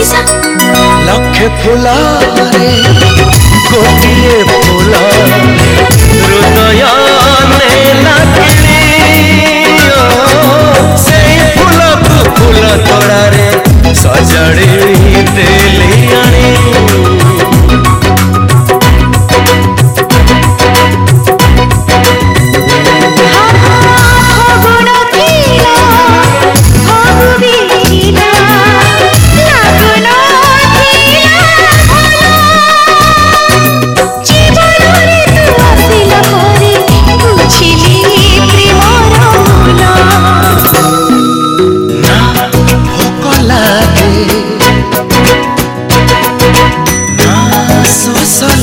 दिशा फुला Phulare गोटिए Phulare.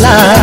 la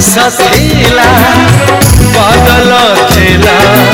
Sasila, for